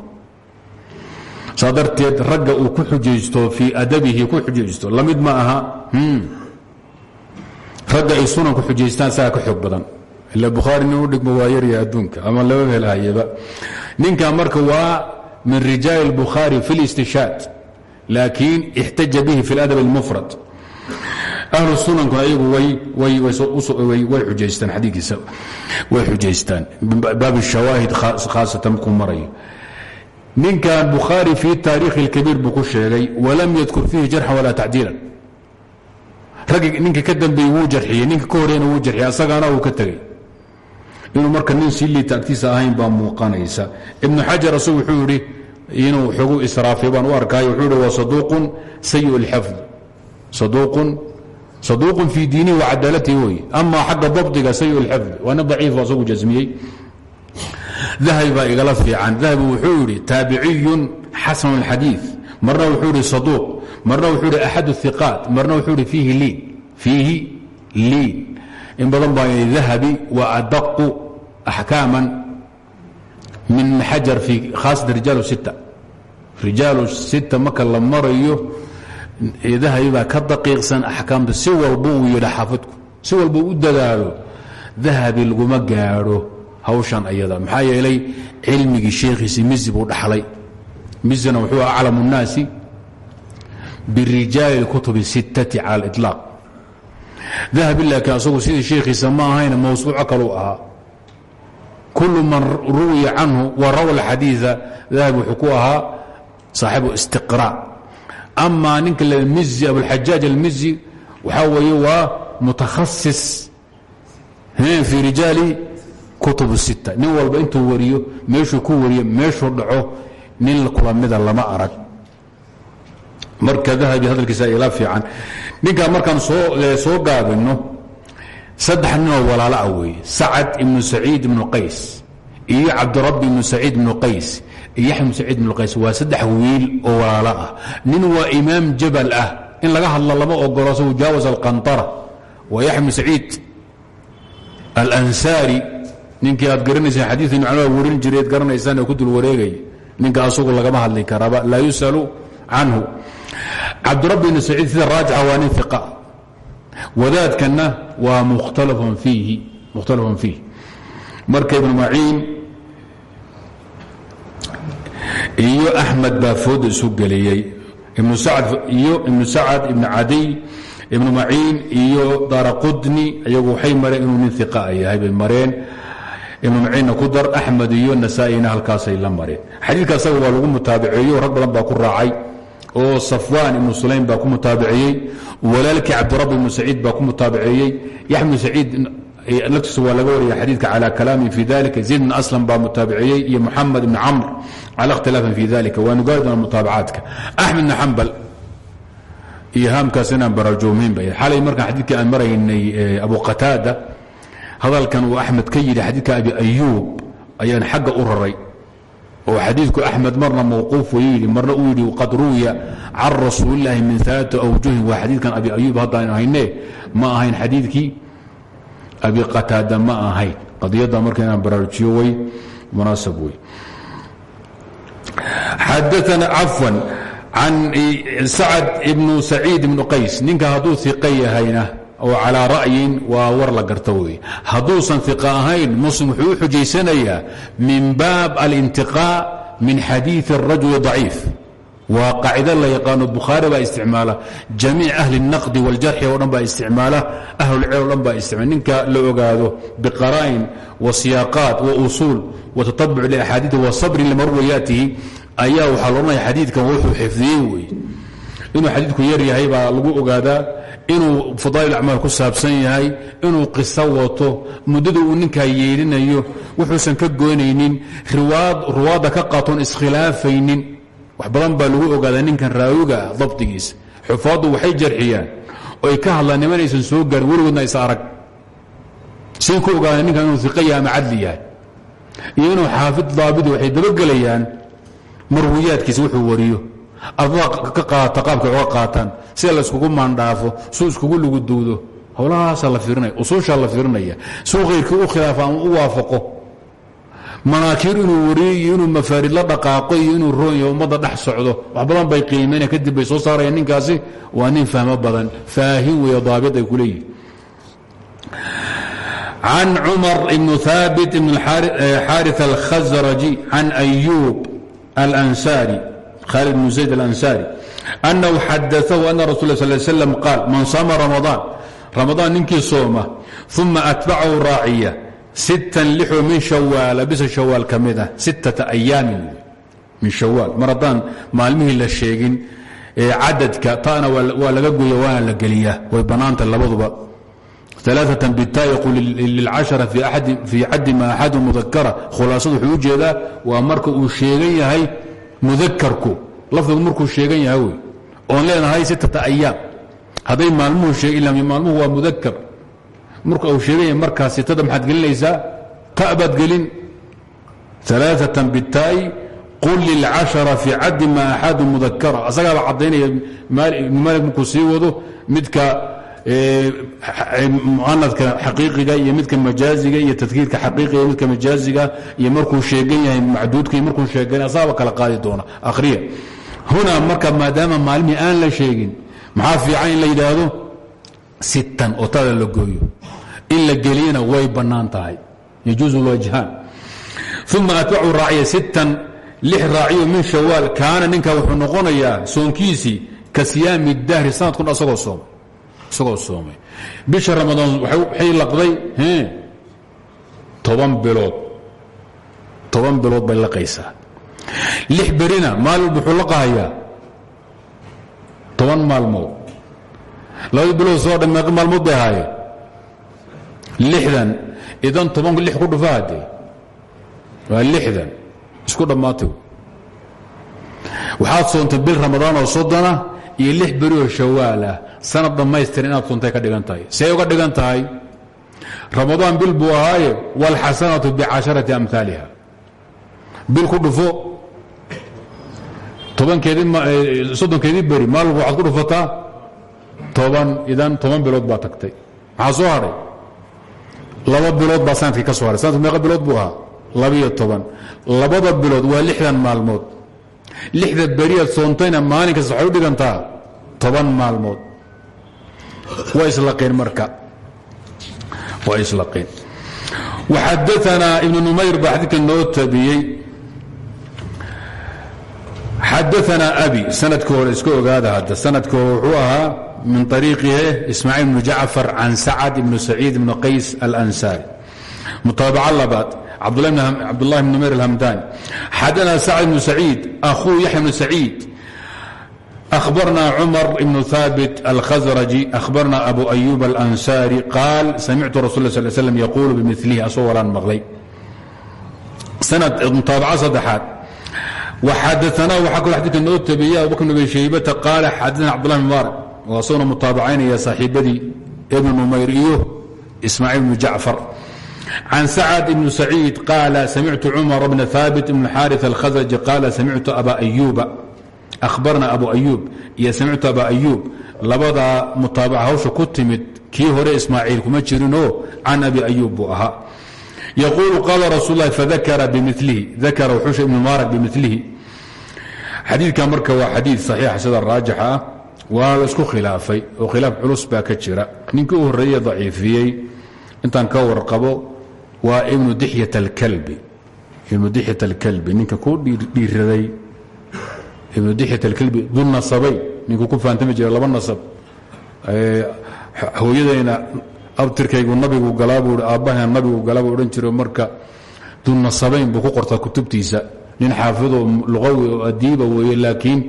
saa darteed ragga uu ku xujaysto fii adabihi ku xujaysto lamid ma aha ragga ay sunan ku xujaystaan isagaa ka xoog badan ila bukhaari nin u dhigmo waa yarya adduunka ama laba helhayaba ninka marka waa min rijaali اlbukhaari fi اlistishaad laakiin ixtaja bihi fi اladab اlmufrad ahlu sunankuna ayagu way ujaystaan xadiikiisa way xujaystaan baab shawaahid khaasatan markuu marayo ninkan bukhaari fii taariikhi اlkabiir buu ku sheegay walam yadkur fiihi jarxan walaa tacdiilan. Raggi ninka ka dambeeyey wuu jarxiyey ninka ka horeyna wuu jarxiyey uu ka tegey. Inuu marka nin sii liita agtiisa ahayn baa muuqanaysa. Ibnu xajar asagu wuxuu yidhi inuu xogu israafay wuxuu yihi waa saduuqun sayi اlxafd saduuq fii diinihi wacadaalatihi wey ama xagga dabdiga sayi lxifd waa nin daciif asagu jasmiyey dahabi baa igala fiican dahabi wuxuu yidhi taabiciyun xasan اlxadiiث marna wuxuu ihi saduuq marna wuxuu ihi axad الثiqaat marna wuxuu ihi fiihi liin fiihi liin in badan baa dahabi wa adaqu axkaama min xajar fi khaasatan rijaalu sita rijaalu sita marka la marayo dahabi baa ka daqiiqsan axkaamta si walba uu yidha xaafidku si walba u dadaalo dahabi laguma gaadho hawshan ayada maxaa yeelay cilmigii sheekhiisi mizi buu dhaxlay mizina wuxuu aclamu الnaasi birijaali اkutubi sittati cala اliطlaaq dahabi laakiin asagu sidii sheekhiisa ma ahayna mawsuuco kaluu ahaa kulu man ruwiya canhu wa rawa اlxadiiثa dahabi wuxuu ku ahaa saaxibu istiqrاء ama ninka mizi abulxajaaj almizi waxaa weeye waa mutakhasis fii rijaali kutub sita nin walba intuu wariyo meeshuu ku wariyo meeshuu dhaco nin kula mida lama arag marka dahabi hadalkiisa ila fiican ninkaa markaan soo gaabino saddex ninoo walaalo ah weeye sacad ibnu saciid ibnu qays iyo cabdirabbi ibnu saciid ibnu qays yaxya ibnu saciid ibnu qays waa saddex wiil oo walaalo ah. Nin waa imaam jabal ah. In laga hadlo lama ogolo sagu jaawaz alqantara. Waa yaxya ibnu saciid alansaari. Ninkii aad garanaysaan xadiidkii macnaa warin jiray ad garanaysaan ku dul wareegay. Ninka asagu lagama hadli karaba laa yusalu canhu. Cabdirabbi ibnu saciid sida raajixa waa nin iqa wadaadkanna waa mukhtalafun fiihi marka ibnu maciin iyo axmed baa fooda isu geliyey. Iyo ibnu sacad ibnu cadiy ibnu maciin iyo daraqudni iyagu waxay mareen inuu nin iqa yahay mareen. Ibnu maciinna ku dar axmed iyo nasaa-ina halkaasay la mareen. Xadiidka asaga waa lagu mutaabiceeyo rag badan baa ku raacay. Oo safwaan ibnu sulaym baa ku mutaabiceeyey. Walaalkii cabdirabbi ibnu saciid baa ku mutaabiceeyey. Yaxya ibnu saciid laftiisa waa laga wariyay xadiidka calى kalaami fi dalika zayd bn aslam baa mutaabiceeyey iyo muxamed ibn camr. Cala اkhtilaafin fi dalika waanu gaari doona mutaabacaadka axmed bn xambal iyo haamkaas inaan barajoomayn ba xalay markaan xadiidkii aan maraynay abu qataada hadalkan uu axmed ka yidhi xadiidka abi ayuub ayaan xagga u raray. Oo xadiidku axmed marna mawquuf wayu yidhi marna uu yidhi qad ruwiya can rasuulillaahi min alaati awjuhin. Waa xadiidkan abi ayuub haddaan hayne ma ahayn xadiidkii abi qataada ma ahayn qadiyadda marka inaan baraarujiyo way munaasab wey xadaana cafwan can sacad ibnu saciid ibnu qays ninka hadduu iqa yahayna oo calaa ra'yin waa war la garta wey hadduusan iqa ahayn muslim wuxuu u xujaysanayaa min baab alintiqaa min xadiiثi الrajuli ضaciif waa qaacida la yaqaano bukhaari baa isticmaala jamiic ahli naqdi waljarxi oo dhan baa isticmaala ahlulcel o dhan baa isticmaala. Ninka la ogaado biqaraa'in wa siyaaqaat wa usuul wa tatabuc liaxaadiidi wa sabri limarwayaatihi ayaa waxaa loodhanaya xadiidkan wuxuu xifdiyey weeye inuu xadiidku yar yahay baa lagu ogaadaa inuu fadaa'il acmaal ku saabsan yahay inuu qiso wato muddada uu ninkaa yeelinayo wuxuusan ka goynaynin ruwaadda ka qaatoon iskhilaafaynin wax badan baa lagu ogaadaa ninkan raawiga dabdigiisa xufaaddu waxay jarxiyaan. Oo ay ka hadlaan nimanaysan soo gaarin weligoodna aysa arag. Say ku ogaadaan ninkan inuu iqa ama cadli yahay. Iyo inuu xaafid daabidi waxay dabagelayaan wuxuu wariyo. Ardada ka qaata qaabkay oga qaataan. Sida la iskugu maandhaafo suu iskugu lugu duudo. Howlahaasaa la fiirinaya usuushaa la fiirinaya suu khayrkii u u waafaqo manaakiir inuu wariyo iyo inuu mafaarid la dhaqaaqo iyo inuu roonyo ummadda dhex socdo. Wax badan bay qiimayna kadib bay soo saarayaan ninkaasi. Waa nin fahmo badan faahin weeye daabit ay ku leeyihiin can cumar ibnu haabit ibn xaarث alkhazraji can ayuub alansari khaalid bn zayd alansari annahu xadaثahu ana rasul sal slam qaal man sama ramadaan ramadaan ninkii sooma uma atbacahu raaciya o min hawaal bisha shawaal ka ah, sittata ayaamin min shawaal. Mar haddaan la sheegin cadadka ta'na waa laga guya la geliyaa. Way bannaanta labaduba. Alaaatan bita yaqul lilcashara fii caddi ma axadu mudakara khulaasadu wuxuu u jeedaa waa marka uu sheegan yahay mudakarku lafdigu markuu sheegan yahay wey. Oon leenahay sittata ayaam. Hadday maalmuhu sheeg ila maalmuhu waa mudakar marku u sheeganya markaa sitada maxaad gelinaysaa? Ta baad gelin. Aaaa bitaay. Qul lilcashara fii caddi ma axadu mudakara asagaaba caddaynaya ibnu maalik markuu sii wado midka eh, eh, muanadka xaqiiqiga iyo midka majaaziga iyo tadkiirka xaqiiqiga midka majaaziga iyo markuu sheegan yahay macduudka iyo markuu sheegan asagaaba kala qaadi doona. Akhriya. Huna marka maadaama maalmihii aan la sheegin maxaa fiican in la yidhaahdo? Sittan oo tada la gooyo. In la geliyana way bannaan tahay. Yajuuzu lwajhaan uma atbacu raaciya sittan lix raaciyo min shawaal. Kaana ninka wuxuu noqonayaa soonkiisii ka siyaami dahri sanadkun asagoo sooma isagoo soomay. Bisha ramadaan waxay laqday toban bilood. Toban bilood bay laqaysaa. Lix berina maalin wuxuu laqahayaa. Toban maalmood labadii bilood soo dhan meeqa maalmood lixdan. Idan tobanku lix ku dhufa haddee waa lixdan. Isku dhammaatay. Waxaad soontay bil ramadaan oo soddona iyo lix beri oo ah. Sanad dhammaystir inaad suntay ka dhigan tahay. Uga dhigan ramadaan bil buu ahaaye wاlxasanatu bicasharati amhaaliha bil ku dhufo. Tobankeedii soddonkeedii beri maalku waxaad ku dhufataa toban idan toban bilood baa tagtay. Maxaa soo hadhay laba bilood baa sannadkii ka soo hadhay sanadku meeqa bilood buu ahaa? Labiyo toban. Labada bilood waa lixdan maalmood. Lixda beriyaad soontayna maalin kasta waxay u dhigantaa toban maalmood. Waa islaqeen marka. Waa islaqeen waxadaanaa ibnu numayr baa xadiidka noo tabiyey. Xadaanaa abi sannadkii hore iska ogaada hadda. Sanadkii hore wuxuu ahaa min ariiqihe ismaaciil bnu jacfar can sacad ibnu saciid ibnu qays alansaari mutaabaca labaad cabdulahi bn numayr alhamdani xadana sacd ibnu saciid akhuu yaxya bnu saciid أخبرنا عمر بن ثابت الخزرجي أخبرنا أبو أيوب الأنساري قال سمعت رسول الله صلى الله عليه وسلم يقول بمثله أصورا مغلي سند متابعة صدحات وحدثنا وحكى حديث النوت تبيه أبو بكر بن شيبة قال حدثنا عبد الله بن مبارك oo asaguna mutaabacaynaya saaxiibadii ibn numayr iyo ismaaciil bnu jacfar. Can sacad ibn saciid qaala samictu cumar bna haabit ibn xaari alkhasraji qaala samictu aba ayuuba ahbarna abu ayuub iyo samictu aba ayuub labadaa mutaabaca hawsha ku hore ismaaciil kuma jirinoo? Can abi ayuub buu ahaa. Yaquulu qaala rasuul lahi faakara bimilihi dakara wuxuusha ibn mubaarak bimilihi xadiidka marka waa xadiid saxiixa sida waa la isku khilaafay oo khilaaf culus baa ka jira. Ninkii u horeeye daciifiyey intaan ka warqabo waa ibnu dixyat اlkalbi ibnu dixyat اlkalbi ninka ku dhiiraday. Ibnu dixyat alkalbi du nasabay. Ninkuu ku faantami jiray laba nasab. Hooyadayna abtirkaygu nabigu galaabu aabbahana nabigu galaabu odhan jiro marka du nasabayn buu ku qortaa kutubtiisa. Nin xaafidoo luqawi oo adiiba laakiin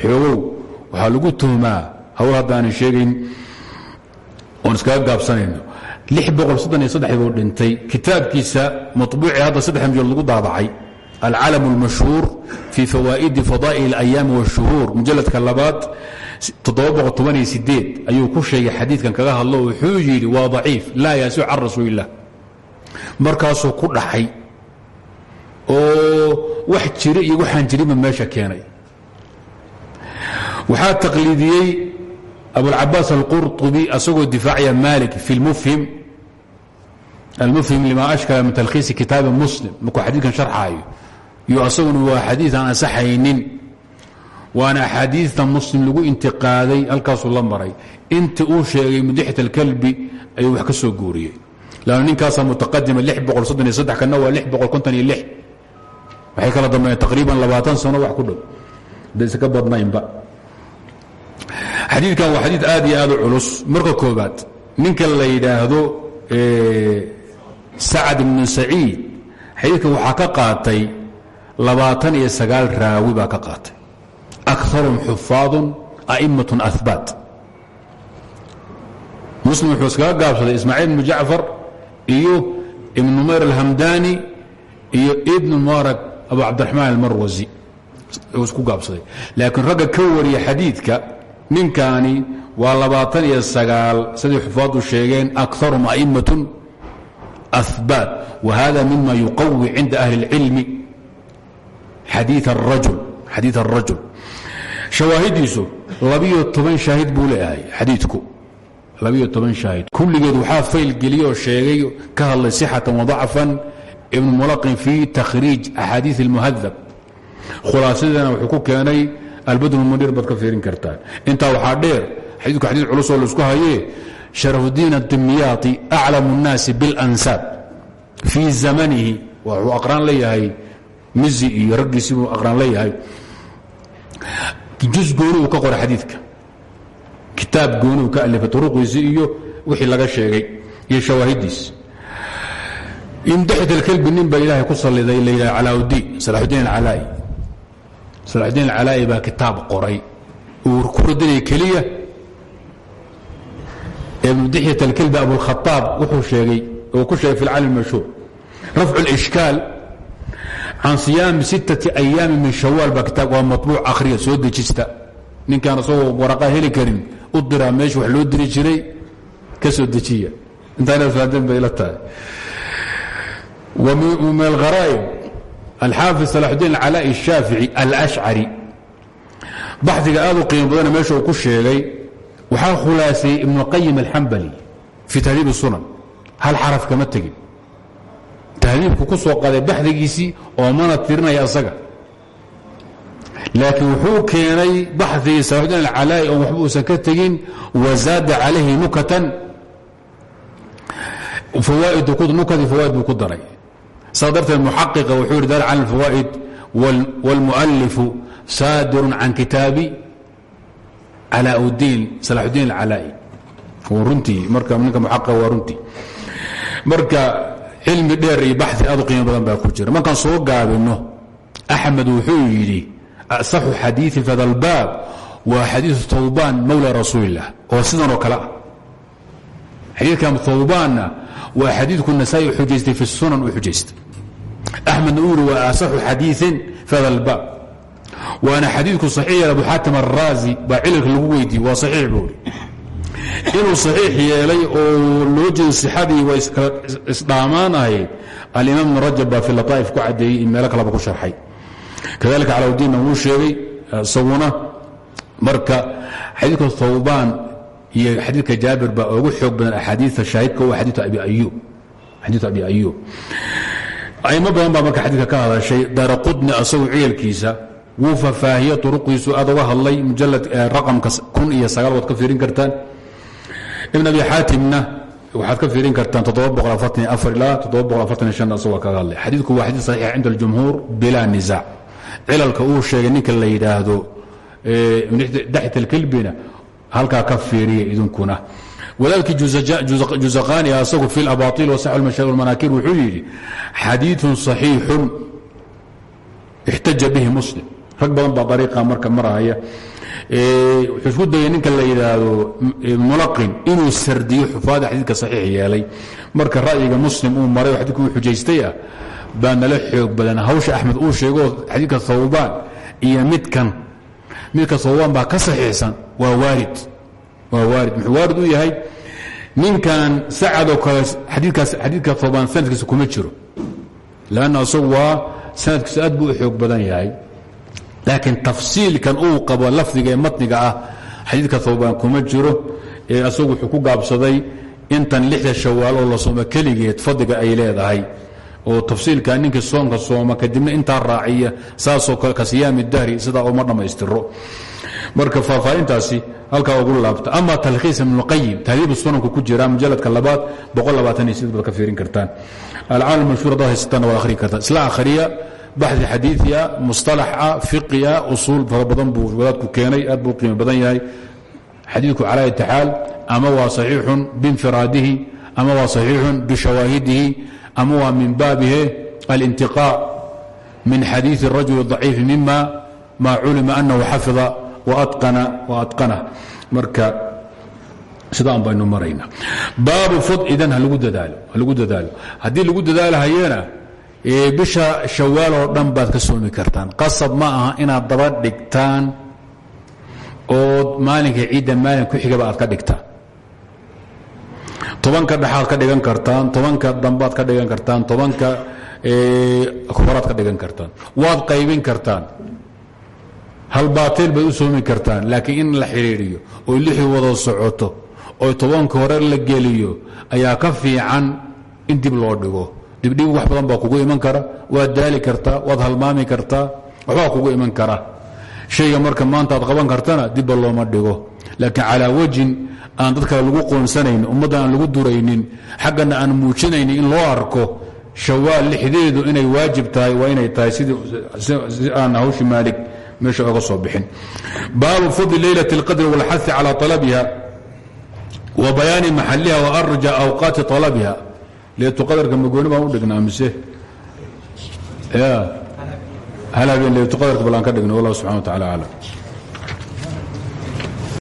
xoogow waxaa lagu tuhmaa hawl haddaanan sheegayn oon iskaga gaabsanayno buu dhintay kitaabkiisa mabuuci hadda saddex mjood lagu daabacay alcalam اlmashhuur fii fawaa'idi fadaa'il اlayaami wاshuhuur mujaladka labaad ayuu ku sheegay xadiidkan kaga hadlo wuxuu yidhi waa daciif laa yaasic can rasuuli illah markaasuu ku dhaxay oo wax jira iyo waxaan jirinba meesha keenay waxaa taqliidiyey abulcabaas alqurطubi asagoo difaacaya malik fi lmufhim almufhim lima ashkala min talkhiisi kitaabi muslim. Markuu xadiidkan sharxaayo? Iyo asaguna waa xadiid aan ansaxaynin. Waana axaadiidta muslim lagu intiqaaday halkaasuu la maray. Intii uu sheegay mudixat alkalbi ayuu wax ka soo guuriyey. Lanna ninkaasaa mutaqadima kana waa waxay kala dambeeyeen taqriiban labaatan sano wax ku dhow. Dayse ka badnaynba xadiidkan waa xadiid aad iyo aad u culus. Marka koobaad ninka la yidhaahdo sacad ibnu saciid xadiidkan waxaa ka qaatay labaatan iyo sagaal raawi baa ka qaatay. Akarum xufaadun a'immatun ahbaat muslim wuxuu iskaga gaabsaday ismaaciil iyo ibn numayr alhamdani iyo ibn mubarak abu cabdiraxmaan almarwasi isku gaabsaday. Laakiin ragga ka wariya xadiidka ninkaani waa labaatan iyo sagaal siday xufaadu sheegeen akarum a'immatun ahbaat wa hada mima yuqawi cinda ahli اlcilmi xadii الrajul shawaahidiisu labiyo toban shaahid buu leeyahay xadiidku labiyo toban shaahid kulligeed waxaa fayl geliyoo sheegay ka hadlay sixatan wadacfan ibnu mulaqin fi takhriij axaadiiث اlmuhadab khulaasadana wuxuu ku keenay albadr munir baad ka fiirin kartaan intaa waxaa dheer xadiidku xadiid culus oo laisku hayee sharafuddiin adimyaati aclamu الnaasi biاlansaab fii zamanihi wuxuu aqraan leeyahay mizi iyo raggiisii buu aqraan leeyahay juz gooni uu ka qoray xadiidka kitaab gooni uu ka alifay turuqiisii iyo wixii laga sheegay iyo shawaahidiis imdaxit alkalbi nin baa ilaahay ku salliday la yidhaha calaauddiin salaxudiin alcalaa'i salaxdiin alcalaa'i baa kitaab qoray. Uu ku radinaya keliya. Ibnudixiya alkilba abulkhaaab wuxuu sheegay uu ku sheegay fi lcali mashhuur rafcu lishkaal can siyaami sittati ayaami min shawaal baa kitaab waa mabuuc akhriya soo dejista. Ninkaan isagoo waraqaa heli karin. U diraa meesha wax loo diri jiray ka soo dejiya. Intaanasaaden bay la tahay. Wa min algharaa'ib alxaafi salaaxudiin acalaa'i shaafici alashcari baxdiga aad u qiimo badana meesha uu ku sheegay waxaa khulaasiyey ibnuqayim alxambali fii tahdiib sunan hal xaraf kama tegin tahdiibku ku soo qaday baxdigiisii oo mana tirinaya asaga laakiin wuxuu keenay baxdigii salaaxudiin alcalaa'i oon waxba uusan ka tegin wazaada calayhi nukatan fawaa'id nukadii fawaa'id buu ku daray saa darteed muxaqiqa wuxuu yidhi dar can alfawaa'id wاlmuؤalifu saadirun can kitaabi calaauddiin salaxudiin alcalaa'i runtii marka ninka muxaqiqa waa runtii marka cilmi dheer iyo baxi aad u qiimo badan baa ku jira markaan soo gaabino axmed wuxuu yidhi asaxu xadiiثi fi hada اlbaab waa xadiiثu tawbaan mawla rasuuli الlah oo sidan oo kale ah xadiidkan tawbaanna waa xadiidku nasaa-i u xujaystay fi sunan uu xujaystay. Axmedna uu yihi waa asaxu xadiiin fi hada albaab waana xadiidku saxiix abu xaatim araazi baa cilalka lagu weydiiyey waa saxiix buu i inuu saxiix yeelay oo loo jeedo sixadii waa isdhaamaan ahayd alimaam ibn rajab baa fi lataa'if ku caddeeyey in meelo kaleba ku sharxay. Kadalika calawdiinna wuu sheegay isaguna marka xadiidka thawbaan iyo xadiidka jaabir baa ugu xoog badan axaadiia shaahidka u xadiiu abi ayub xadiiu abi ayub aimo badan baa marka xadiidka ka hadashay daara qudni asagu ciyalkiisa wuu fafaahiye uruqiisu aad uga hadlay mujalad raqamka kun iyo sagaal waad ka fiirin kartaan. Ibn abi xaatimna waxaad ka fiirin kartaan asagoo kaga hadlay. Xadiidku waa xadiid saxiixa cinda aljumhuur bilaa nisaac cilalka uu sheegay ninka la yidhaahdo daxit alkelbina halkaa ka fiiriya idinkuna. Walaalkii jusaqaani asagu fi labaail wasax lmashaahir manaakiir wuxuu yidhi xadiiun صaxiixun ixtaja bihi muslim. Rag badan baa dariiqa marka marahaya wuxuu dayay ninka la yidhaahdo mulaqin inuu sardiyo xufaada xadiidka saxiix yeelay. Marka ra'yiga muslim uu maray oo xadidku uu xujaystay ah baa badan. Hawsha axmed uu sheego xadiidka hawbaan iyo midkan midka thawbaan baa ka saxiixsan. Waa waarid waa waarid muxuu waarid u yahay? Ninkan sacadoo kale xadiikaas xadiidka thawbaan sanadkiisa kuma jiro. Lanna isagu waa aad buu xoog badan yahay. Laakiin tafsiilkan uu qabo lafdiga matniga ah xadiidka thawbaan kuma jiro. Ee asagu wuxuu ku gaabsaday intan lixda shawaal oo la sooma keligeed fadliga ay leedahay oo tafsiilka ninkii soonka sooma kadibna intaa raaciya saasoo kale ka siyaami dahri sidaa uma dhammaystiro marka faahfaahintaasi halkaa ugu laabta. Ama talkhiis ibn qayim tahdiib sunanku ku jira mujaladka labaad baad ka fiirin kartaan. Alcaal mashhuur haddaad haysataan waad akhriin kartaan isla akhriya baxi xadiiثia mustalaxa fiqiya usuul fara badan buu wadaadku keenay aad buu qiimo badan yahay. Xadiidku calaa itaxaal ama waa saxiixun biinfiraadihi ama waa saxiixun bishawaahidihi ama waa min baabihe alintiqاء min xadiiثi الrajul الضaciifi mima ma culima anahu xafida waatqana marka sidaan baynu marayna baabu fud idan halagu dadaalo haddii lagu dadaalahayena bisha shawaal oo dhan baad ka soomi kartaan qasab ma aha inaad daba dhigtaan ood maalinka ciidda maalin ku xigaba aad ka dhigtaan tobanka dhexaad ka dhigan kartaan tobanka dambaad ka dhigan kartaan tobanka koraad ka dhigan kartaan. Waad qaybin kartaan. Hal baatil bay u soomi kartaan laakiin in la xidhiidhiyo oy lixii wada socoto oo tobanka hore la geliyo ayaa ka fiican in dib loo dhigo. Dibdhig wax badan baa kugu iman kara waad daali kartaa waad halmaami kartaa waxbaa kugu iman kara. Shayga marka maanta aad qaban kartana dibba looma dhigo. Laakiin calaa wejin aan dadka lagu qoonsanayn ummaddan aan lagu duraynin xaggana aan muujinaynin in loo arko shawaal lixdeedu inay waajib tahay waa inay tahay si aan hawshi maalig meesha oga soo bixin baabu fadli leylaة اlqadr wاlxahi calى طalabiha wa bayaani maxaliha wa arja awqaati طalabiha leetu qadarka magooni baan u dhignaa mise hal habeen leetu qadarka bal aan ka dhigno wallah subxana wa tacala aclam